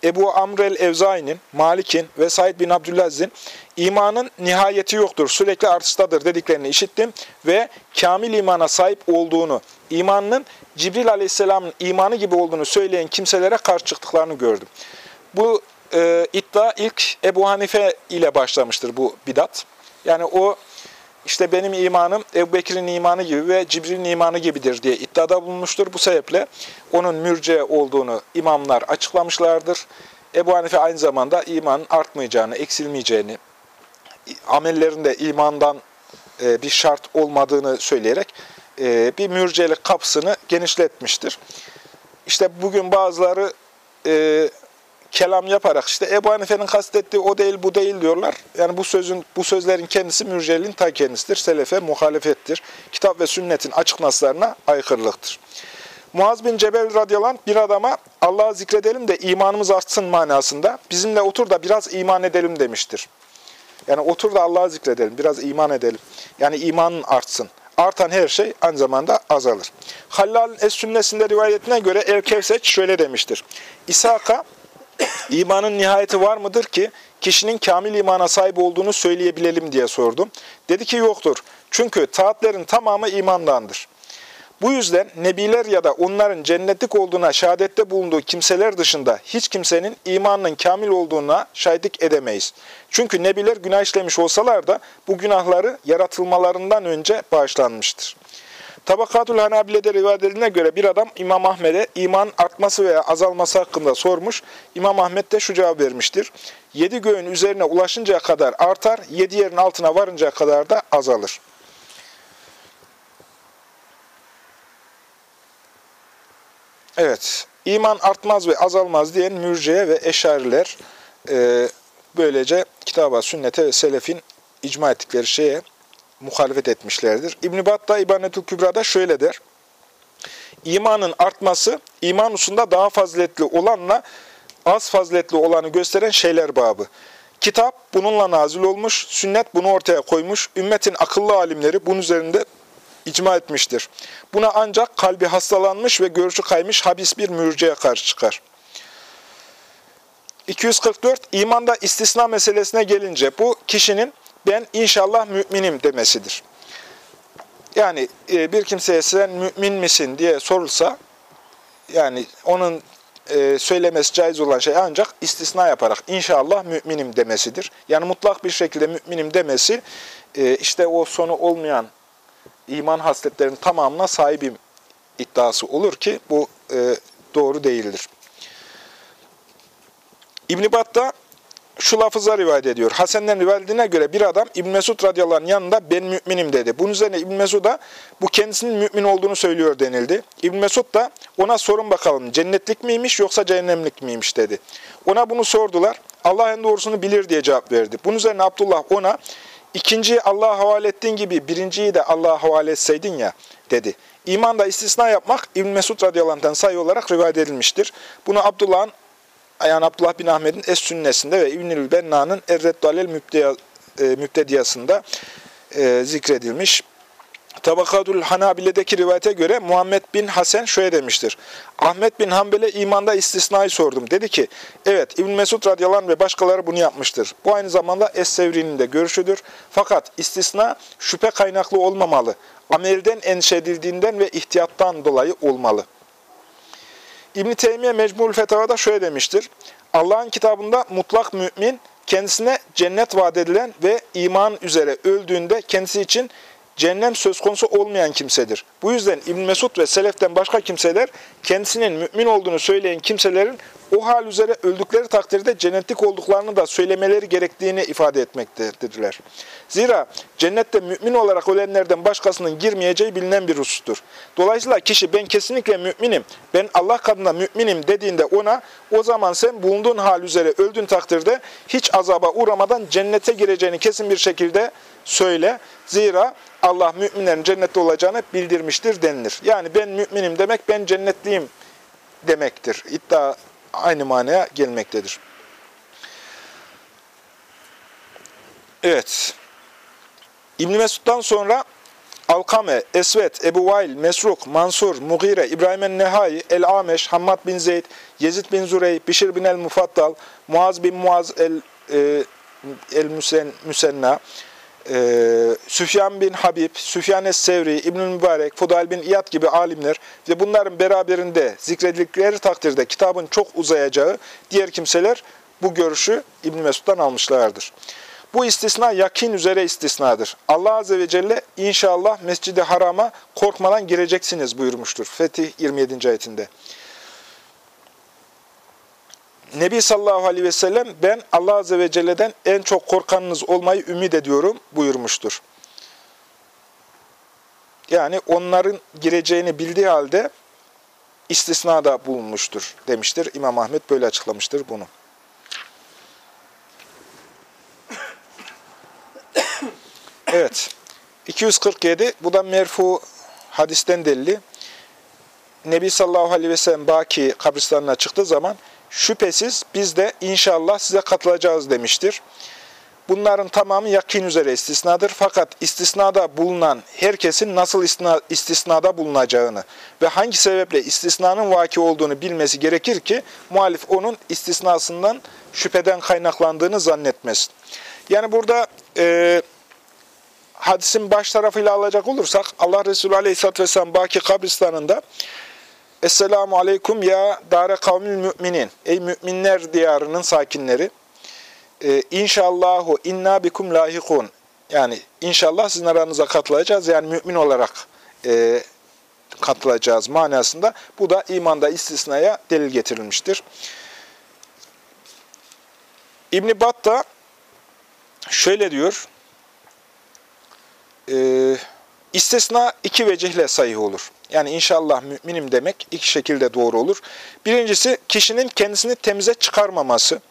Ebu Amr el-Evzai'nin, Malik'in ve Said bin Abdülaziz'in imanın nihayeti yoktur, sürekli artıştadır dediklerini işittim ve kamil imana sahip olduğunu, imanının Cibril aleyhisselamın imanı gibi olduğunu söyleyen kimselere karşı çıktıklarını gördüm. Bu e, iddia ilk Ebu Hanife ile başlamıştır bu bidat. Yani o işte benim imanım Ebu Bekir'in imanı gibi ve Cibril'in imanı gibidir diye iddiada bulunmuştur. Bu sebeple onun mürce olduğunu imamlar açıklamışlardır. Ebu Hanife aynı zamanda imanın artmayacağını, eksilmeyeceğini, amellerinde imandan e, bir şart olmadığını söyleyerek e, bir mürcelik kapısını genişletmiştir. İşte bugün bazıları e, kelam yaparak işte Ebu Hanife'nin kastettiği o değil bu değil diyorlar. Yani bu sözün bu sözlerin kendisi mürcelin ta kendisidir. Selefe muhalefettir. Kitap ve sünnetin açık aykırılıktır. Muaz bin Cebel radıyallahu bir adama Allah'ı zikredelim de imanımız artsın manasında bizimle otur da biraz iman edelim demiştir. Yani otur da Allah'ı zikredelim, biraz iman edelim. Yani imanın artsın. Artan her şey aynı zamanda azalır. Hallal'ın Es-Sünnesinde rivayetine göre El-Kevseç şöyle demiştir. İshak'a İmanın nihayeti var mıdır ki kişinin kamil imana sahip olduğunu söyleyebilelim diye sordum. Dedi ki yoktur. Çünkü taatlerin tamamı imandandır. Bu yüzden nebiler ya da onların cennetlik olduğuna şehadette bulunduğu kimseler dışında hiç kimsenin imanının kamil olduğuna şahitlik edemeyiz. Çünkü nebiler günah işlemiş olsalar da bu günahları yaratılmalarından önce bağışlanmıştır. Tabakatul Hanabile'de rivayet edildiğine göre bir adam İmam Ahmet'e iman artması veya azalması hakkında sormuş. İmam Ahmet de şu cevap vermiştir. Yedi göğün üzerine ulaşıncaya kadar artar, yedi yerin altına varıncaya kadar da azalır. Evet, iman artmaz ve azalmaz diyen mürciye ve eşariler e, böylece kitaba, sünnete ve selefin icma ettikleri şeye muhalefet etmişlerdir. İbn-i Battah İbanetül Kübra'da şöyle der. İmanın artması, iman usunda daha faziletli olanla az faziletli olanı gösteren şeyler babı. Kitap bununla nazil olmuş, sünnet bunu ortaya koymuş, ümmetin akıllı alimleri bunun üzerinde icma etmiştir. Buna ancak kalbi hastalanmış ve görüşü kaymış habis bir mürciye karşı çıkar. 244. İmanda istisna meselesine gelince bu kişinin ben inşallah müminim demesidir. Yani e, bir kimseye sen mümin misin diye sorulsa, yani onun e, söylemesi caiz olan şey ancak istisna yaparak inşallah müminim demesidir. Yani mutlak bir şekilde müminim demesi, e, işte o sonu olmayan iman hasletlerinin tamamına sahibim iddiası olur ki bu doğru değildir. İbn-i Bat'ta şu lafıza rivayet ediyor. Hasen'den rivayet edildiğine göre bir adam İbn Mesud radıyallahu yanında ben müminim dedi. Bunun üzerine İbn Mesud'a bu kendisinin mümin olduğunu söylüyor denildi. İbn Mesud da ona sorun bakalım cennetlik miymiş yoksa cehennemlik miymiş dedi. Ona bunu sordular. Allah en doğrusunu bilir diye cevap verdi. Bunun üzerine Abdullah ona ikinciyi Allah'a havale ettiğin gibi birinciyi de Allah'a havale etseydin ya dedi. İmanda istisna yapmak İbn Mesud radıyallahu anh sayı olarak rivayet edilmiştir. Bunu Abdullah'ın yani Abdullah bin Ahmet'in Es-Sünnesinde ve İbnül Benna'nın Er-Reddalel Mübtediyasında e, zikredilmiş. Tabakatul Hanabile'deki rivayete göre Muhammed bin Hasan şöyle demiştir. Ahmet bin Hanbel'e imanda istisnayı sordum. Dedi ki, evet İbn Mesud radıyallahu ve başkaları bunu yapmıştır. Bu aynı zamanda Es-Sevri'nin de görüşüdür. Fakat istisna şüphe kaynaklı olmamalı. Amelden endişe edildiğinden ve ihtiyattan dolayı olmalı. İbn-i Teymiye Mecmul Fetava'da şöyle demiştir. Allah'ın kitabında mutlak mümin kendisine cennet vaat edilen ve iman üzere öldüğünde kendisi için cehennem söz konusu olmayan kimsedir. Bu yüzden İbn Mesud ve Selef'ten başka kimseler kendisinin mümin olduğunu söyleyen kimselerin o hal üzere öldükleri takdirde cennetlik olduklarını da söylemeleri gerektiğini ifade etmektedirler. Zira cennette mümin olarak ölenlerden başkasının girmeyeceği bilinen bir husustur. Dolayısıyla kişi ben kesinlikle müminim, ben Allah katında müminim dediğinde ona o zaman sen bulunduğun hal üzere öldüğün takdirde hiç azaba uğramadan cennete gireceğini kesin bir şekilde söyle. Zira Allah müminlerin cennette olacağını bildirmiştir denilir. Yani ben müminim demek ben cennetliyim demektir. İddia aynı manaya gelmektedir. Evet. İbn Mesud'dan sonra Alkame, Esvet, Ebu Vail, Mesruk, Mansur, Mugire, İbrahim el-Nehai, El-Ameş, Hammad bin Zeyd, Yezid bin Zurey, Bişir bin el-Mufattal, Muaz bin Muaz el-Müsenna, el e, Süfyan bin Habib, Süfyan es-Sevri, İbnül Mübarek, Fudal bin İyad gibi alimler ve bunların beraberinde zikredildikleri takdirde kitabın çok uzayacağı diğer kimseler bu görüşü İbn Mesud'dan almışlardır. Bu istisna yakin üzere istisnadır. Allah Azze ve Celle inşallah Mescid-i Haram'a korkmadan gireceksiniz buyurmuştur. Fetih 27. ayetinde. Nebi sallallahu aleyhi ve sellem ben Allah Azze ve Celle'den en çok korkanınız olmayı ümit ediyorum buyurmuştur. Yani onların gireceğini bildiği halde istisnada bulunmuştur demiştir. İmam Ahmet böyle açıklamıştır bunu. Evet. 247. Bu da merfu hadisten delili. Nebi sallallahu aleyhi ve sellem Baki kabristanına çıktığı zaman şüphesiz biz de inşallah size katılacağız demiştir. Bunların tamamı yakin üzere istisnadır. Fakat istisnada bulunan herkesin nasıl istisnada bulunacağını ve hangi sebeple istisnanın vaki olduğunu bilmesi gerekir ki muhalif onun istisnasından şüpheden kaynaklandığını zannetmesin. Yani burada e, hadisin baş tarafıyla alacak olursak Allah Resulü Aleyhisselatü Vesselam Baki kabristanında Esselamu Aleyküm ya dare kavmil müminin. Ey müminler diyarının sakinleri. Ee, İnşallahu inna bikum lahikun. Yani inşallah sizin aranıza katılacağız. Yani mümin olarak e, katılacağız manasında. Bu da imanda istisnaya delil getirilmiştir. İbn-i Battah şöyle diyor. E, istisna iki vecihle sayı olur. Yani inşallah müminim demek iki şekilde doğru olur. Birincisi kişinin kendisini temize çıkarmaması.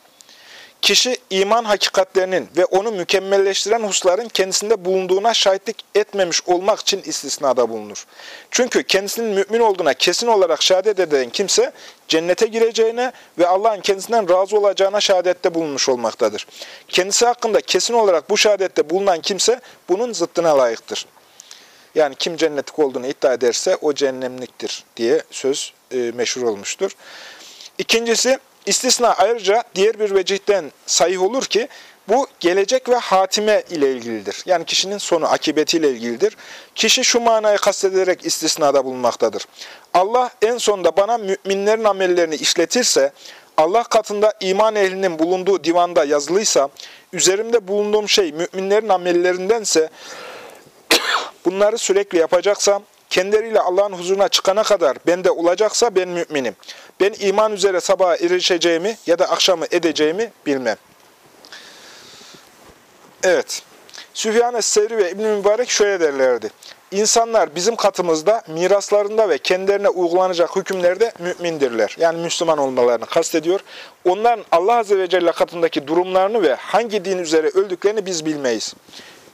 Kişi iman hakikatlerinin ve onu mükemmelleştiren husların kendisinde bulunduğuna şahitlik etmemiş olmak için istisnada bulunur. Çünkü kendisinin mümin olduğuna kesin olarak şehadet eden kimse cennete gireceğine ve Allah'ın kendisinden razı olacağına şehadette bulunmuş olmaktadır. Kendisi hakkında kesin olarak bu şehadette bulunan kimse bunun zıttına layıktır. Yani kim cennetlik olduğunu iddia ederse o cehennemliktir diye söz e, meşhur olmuştur. İkincisi istisna ayrıca diğer bir vecihten sahih olur ki bu gelecek ve hatime ile ilgilidir. Yani kişinin sonu, akibetiyle ilgilidir. Kişi şu manayı kastederek istisnada bulunmaktadır. Allah en sonunda bana müminlerin amellerini işletirse, Allah katında iman ehlinin bulunduğu divanda yazılıysa, üzerimde bulunduğum şey müminlerin amellerindense, bunları sürekli yapacaksam, kendileriyle Allah'ın huzuruna çıkana kadar bende olacaksa ben müminim. Ben iman üzere sabaha erişeceğimi ya da akşamı edeceğimi bilmem. Evet. Süfyan Es-Sevri ve İbn-i Mübarek şöyle derlerdi. İnsanlar bizim katımızda miraslarında ve kendilerine uygulanacak hükümlerde mümindirler. Yani Müslüman olmalarını kastediyor. Onların Allah Azze ve Celle katındaki durumlarını ve hangi din üzere öldüklerini biz bilmeyiz.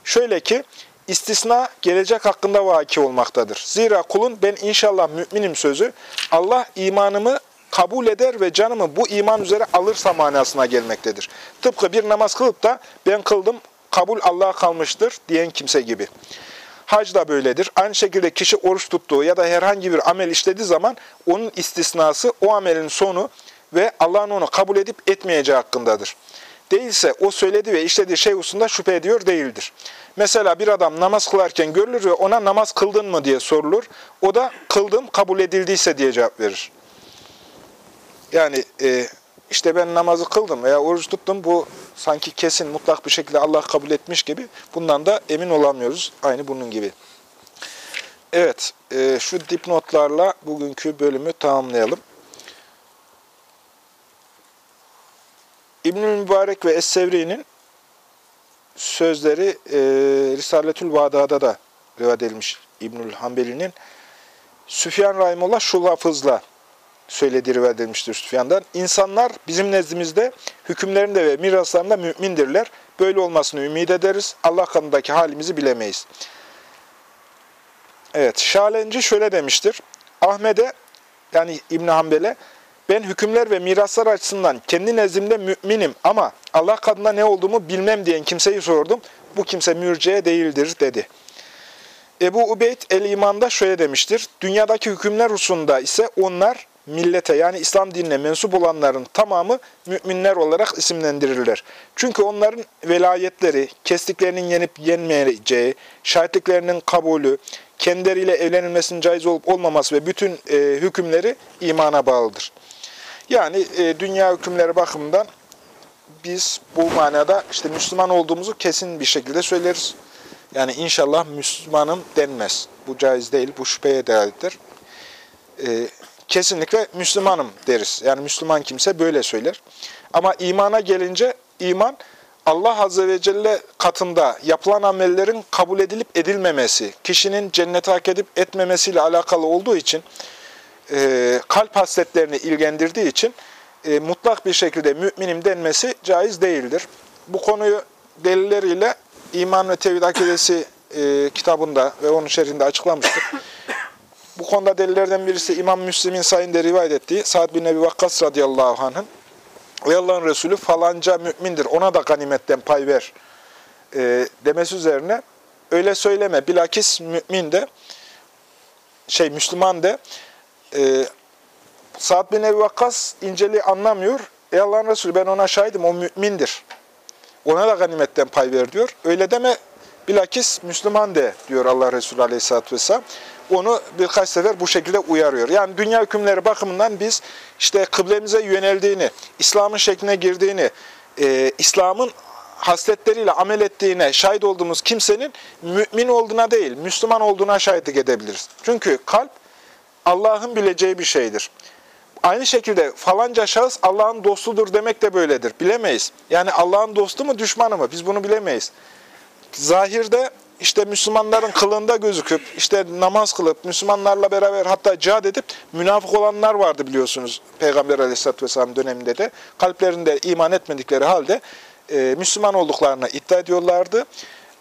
Şöyle ki, istisna gelecek hakkında vaki olmaktadır. Zira kulun ben inşallah müminim sözü Allah imanımı kabul eder ve canımı bu iman üzere alırsa manasına gelmektedir. Tıpkı bir namaz kılıp da ben kıldım, kabul Allah'a kalmıştır diyen kimse gibi. Hac da böyledir. Aynı şekilde kişi oruç tuttuğu ya da herhangi bir amel işlediği zaman onun istisnası o amelin sonu ve Allah'ın onu kabul edip etmeyeceği hakkındadır. Değilse o söylediği ve işlediği şey hususunda şüphe ediyor değildir. Mesela bir adam namaz kılarken görülür ve ona namaz kıldın mı diye sorulur. O da kıldım kabul edildiyse diye cevap verir. Yani e, işte ben namazı kıldım veya oruç tuttum bu sanki kesin mutlak bir şekilde Allah kabul etmiş gibi bundan da emin olamıyoruz. Aynı bunun gibi. Evet, e, şu dipnotlarla bugünkü bölümü tamamlayalım. İbnül Mübarek ve Es-Sevri'nin sözleri e, Risaletül Vada'da da rivayet edilmiş İbnül Hanbeli'nin. Süfyan Rahimullah şu lafızla söylediği rivayet edilmiştir Süfyan'dan. İnsanlar bizim nezdimizde hükümlerinde ve miraslarında mümindirler. Böyle olmasını ümit ederiz. Allah kanındaki halimizi bilemeyiz. Evet, Şalenci şöyle demiştir. Ahmet'e, yani İbn Hanbel'e, ben hükümler ve miraslar açısından kendi nezdimde müminim ama Allah katında ne olduğumu bilmem diyen kimseyi sordum. Bu kimse mürciye değildir dedi. Ebu Ubeyd el-İman'da şöyle demiştir. Dünyadaki hükümler hususunda ise onlar millete yani İslam dinine mensup olanların tamamı müminler olarak isimlendirirler. Çünkü onların velayetleri, kestiklerinin yenip yenmeyeceği, şahitliklerinin kabulü, kendileriyle evlenilmesinin caiz olup olmaması ve bütün e, hükümleri imana bağlıdır. Yani e, dünya hükümleri bakımından biz bu manada işte Müslüman olduğumuzu kesin bir şekilde söyleriz. Yani inşallah Müslümanım denmez. Bu caiz değil, bu şüpheye delalettir. E, kesinlikle Müslümanım deriz. Yani Müslüman kimse böyle söyler. Ama imana gelince iman Allah Azze ve Celle katında yapılan amellerin kabul edilip edilmemesi, kişinin cennete hak edip etmemesiyle alakalı olduğu için, e, kalp hasletlerini ilgilendirdiği için e, mutlak bir şekilde müminim denmesi caiz değildir. Bu konuyu delilleriyle İman ve Tevhid Akidesi e, kitabında ve onun şerhinde açıklamıştık. *coughs* Bu konuda delillerden birisi İmam Müslim'in sayında rivayet ettiği Sa'd bin Ebi Vakkas radıyallahu anh'ın ve Allah'ın Resulü falanca mümindir, ona da ganimetten pay ver e, demesi üzerine öyle söyleme. Bilakis mümin de, şey Müslüman de e, Sa'd bin Ebi Vakkas inceliği anlamıyor. Ey Allah'ın Resulü ben ona şahidim, o mümindir. Ona da ganimetten pay ver diyor. Öyle deme, bilakis Müslüman de diyor Allah Resulü aleyhisselatü vesselam onu birkaç sefer bu şekilde uyarıyor. Yani dünya hükümleri bakımından biz işte kıblemize yöneldiğini, İslam'ın şekline girdiğini, e, İslam'ın hasletleriyle amel ettiğine şahit olduğumuz kimsenin mümin olduğuna değil, Müslüman olduğuna şahitlik edebiliriz. Çünkü kalp Allah'ın bileceği bir şeydir. Aynı şekilde falanca şahıs Allah'ın dostudur demek de böyledir. Bilemeyiz. Yani Allah'ın dostu mu düşmanı mı? Biz bunu bilemeyiz. Zahirde işte Müslümanların kılığında gözüküp, işte namaz kılıp, Müslümanlarla beraber hatta cihad edip münafık olanlar vardı biliyorsunuz Peygamber Aleyhisselatü Vesselam döneminde de. Kalplerinde iman etmedikleri halde e, Müslüman olduklarını iddia ediyorlardı.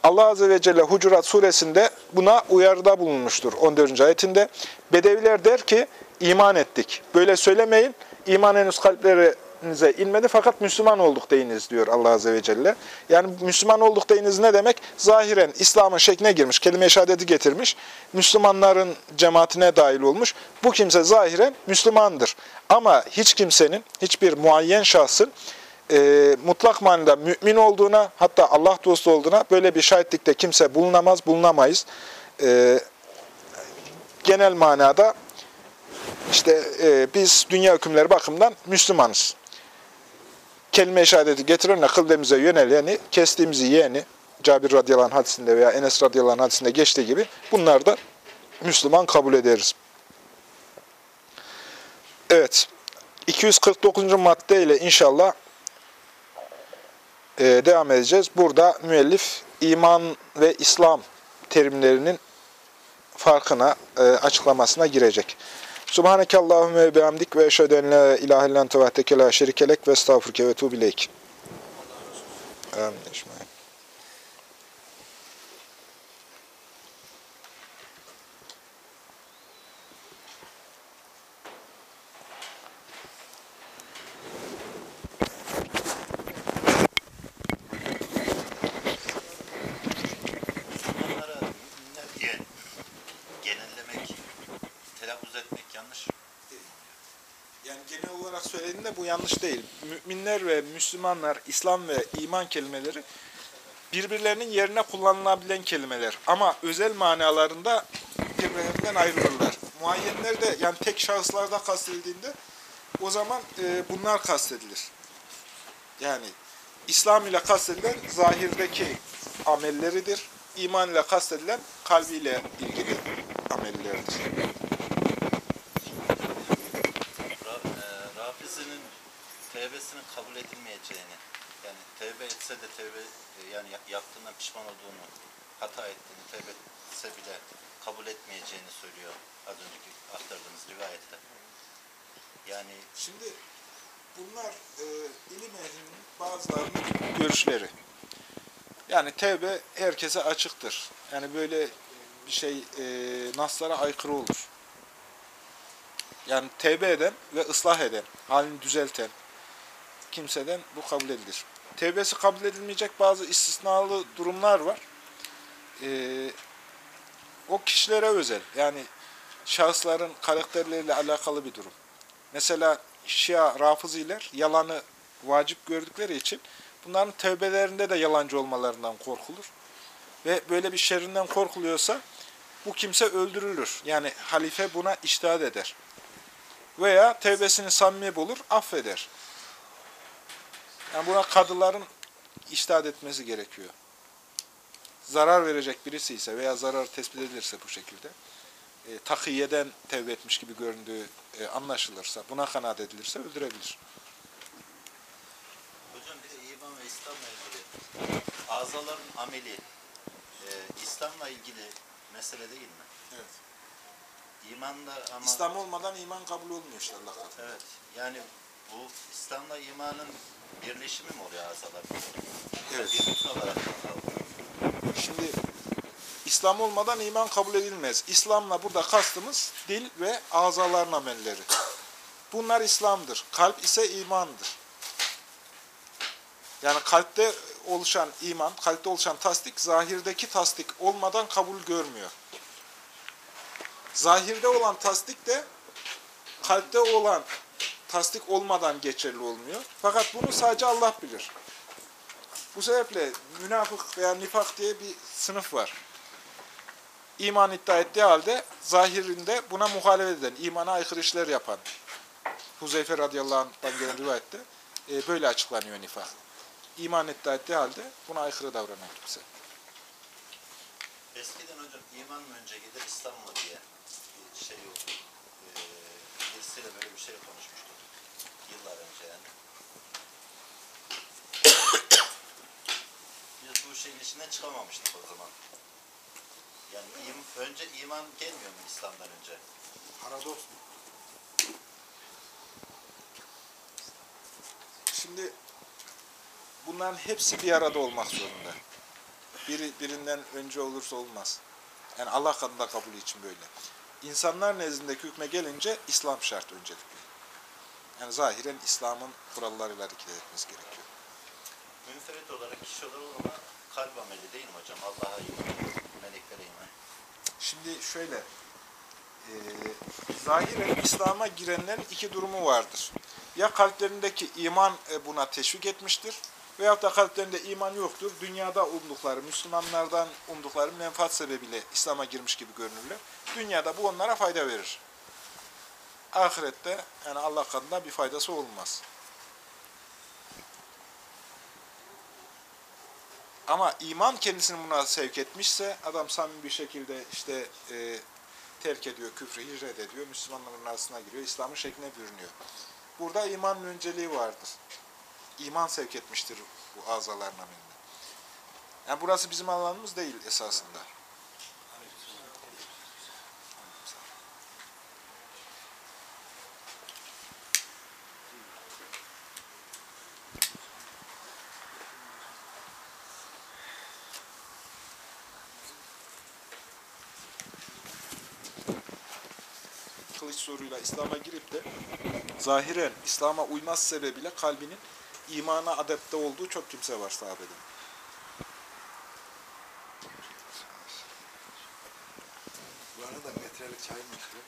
Allah Azze ve Celle Hucurat suresinde buna uyarıda bulunmuştur 14. ayetinde. Bedeviler der ki iman ettik. Böyle söylemeyin. İman henüz kalpleri nize inmedi fakat Müslüman olduk deyiniz diyor Allah Azze ve Celle. Yani Müslüman olduk deyiniz ne demek? Zahiren İslam'ın şekline girmiş, kelime-i şehadeti getirmiş, Müslümanların cemaatine dahil olmuş. Bu kimse zahiren Müslümandır. Ama hiç kimsenin, hiçbir muayyen şahsın e, mutlak manada mümin olduğuna, hatta Allah dostu olduğuna böyle bir şahitlikte kimse bulunamaz, bulunamayız. E, genel manada işte e, biz dünya hükümleri bakımından Müslümanız kelime-i şehadeti getirenle kıblemize yöneleni, kestiğimizi yiyeni, Cabir radıyallahu anh hadisinde veya Enes radıyallahu anh hadisinde geçtiği gibi bunlar da Müslüman kabul ederiz. Evet, 249. madde ile inşallah e, devam edeceğiz. Burada müellif iman ve İslam terimlerinin farkına, e, açıklamasına girecek. Subhaneke Allahümme ve bihamdik ve eşhedü en la ilahe illan tevahdeke la şerikelek ve estağfurke ve tuğbileyk. Amin. bu yanlış değil. Müminler ve Müslümanlar, İslam ve iman kelimeleri birbirlerinin yerine kullanılabilen kelimeler. Ama özel manalarında birbirlerinden ayrılırlar. Muayyenler de yani tek şahıslarda kastedildiğinde o zaman e, bunlar kastedilir. Yani İslam ile kastedilen zahirdeki amelleridir. İman ile kastedilen kalbiyle ilgili amellerdir. Tevbesinin kabul edilmeyeceğini, yani tevbe etse de tevbe e, yani yap- yaptığından pişman olduğunu, hata ettiğini tevbe etse bile kabul etmeyeceğini söylüyor az önceki aktardığınız rivayette. Yani Şimdi bunlar e, ilim ehlinin bazılarının görüşleri. Yani tevbe herkese açıktır. Yani böyle bir şey e, naslara aykırı olur. Yani tevbe eden ve ıslah eden, halini düzelten kimseden bu kabul edilir. Tevbesi kabul edilmeyecek bazı istisnalı durumlar var. E, o kişilere özel. Yani şahısların karakterleriyle alakalı bir durum. Mesela Şia Rafiziler yalanı vacip gördükleri için bunların tövbelerinde de yalancı olmalarından korkulur. Ve böyle bir şerrinden korkuluyorsa bu kimse öldürülür. Yani halife buna iştahat eder. Veya tevbesini samimi bulur, affeder. Yani buna kadıların iştahat etmesi gerekiyor. Zarar verecek birisi ise veya zarar tespit edilirse bu şekilde e, takiyeden tevbe etmiş gibi göründüğü e, anlaşılırsa, buna kanaat edilirse öldürebilir. hocam bir de iman ve İslam'la ilgili azaların ameli e, İslam'la ilgili mesele değil mi? Evet. İmanda ama İslam olmadan iman kabul olmuyor işte Allah katında. evet yani bu İslam'la imanın birleşimi mi oluyor azalar? Evet. Bir bütün olarak? Şimdi İslam olmadan iman kabul edilmez. İslam'la burada kastımız dil ve azaların amelleri. Bunlar İslam'dır. Kalp ise imandır. Yani kalpte oluşan iman, kalpte oluşan tasdik, zahirdeki tasdik olmadan kabul görmüyor. Zahirde olan tasdik de kalpte olan tasdik olmadan geçerli olmuyor. Fakat bunu sadece Allah bilir. Bu sebeple münafık veya nifak diye bir sınıf var. İman iddia ettiği halde zahirinde buna muhalefet eden, imana aykırı işler yapan. Huzeyfe radıyallahu anh'tan gelen rivayette e, böyle açıklanıyor nifak. İman iddia ettiği halde buna aykırı davranan kimse. Eskiden hocam iman mı önce gelir İslam mı diye bir şey yok. Ee, birisiyle böyle bir şey konuşmuştuk. Yıllar önce yani. *coughs* Biz bu şeyin içinden çıkamamıştık o zaman. Yani im, önce iman gelmiyor mu İslam'dan önce? Paradoks mu? Şimdi bunların hepsi bir arada olmak zorunda. Biri birinden önce olursa olmaz. Yani Allah katında kabul için böyle. İnsanlar nezdindeki hükme gelince İslam şart öncelikle. Yani zahiren İslam'ın kurallarıyla hareket etmesi gerekiyor. Münferit olarak kişi olarak ama kalp ameli değil mi hocam? Allah'a iman, meleklere iman. Şimdi şöyle, e, zahiren İslam'a girenlerin iki durumu vardır. Ya kalplerindeki iman e, buna teşvik etmiştir veyahut da kalplerinde iman yoktur. Dünyada umdukları, Müslümanlardan umdukları menfaat sebebiyle İslam'a girmiş gibi görünürler. Dünyada bu onlara fayda verir. Ahirette yani Allah katında bir faydası olmaz. Ama iman kendisini buna sevk etmişse adam samimi bir şekilde işte e, terk ediyor, küfrü hicret ediyor, Müslümanların arasına giriyor, İslam'ın şekline bürünüyor. Burada imanın önceliği vardır. İman sevk etmiştir bu azaların ameline. Yani burası bizim alanımız değil esasında. İslam'a girip de zahiren İslam'a uymaz sebebiyle kalbinin imana adapte olduğu çok kimse var sahabeden. Bu arada metrelik çayım içiyor.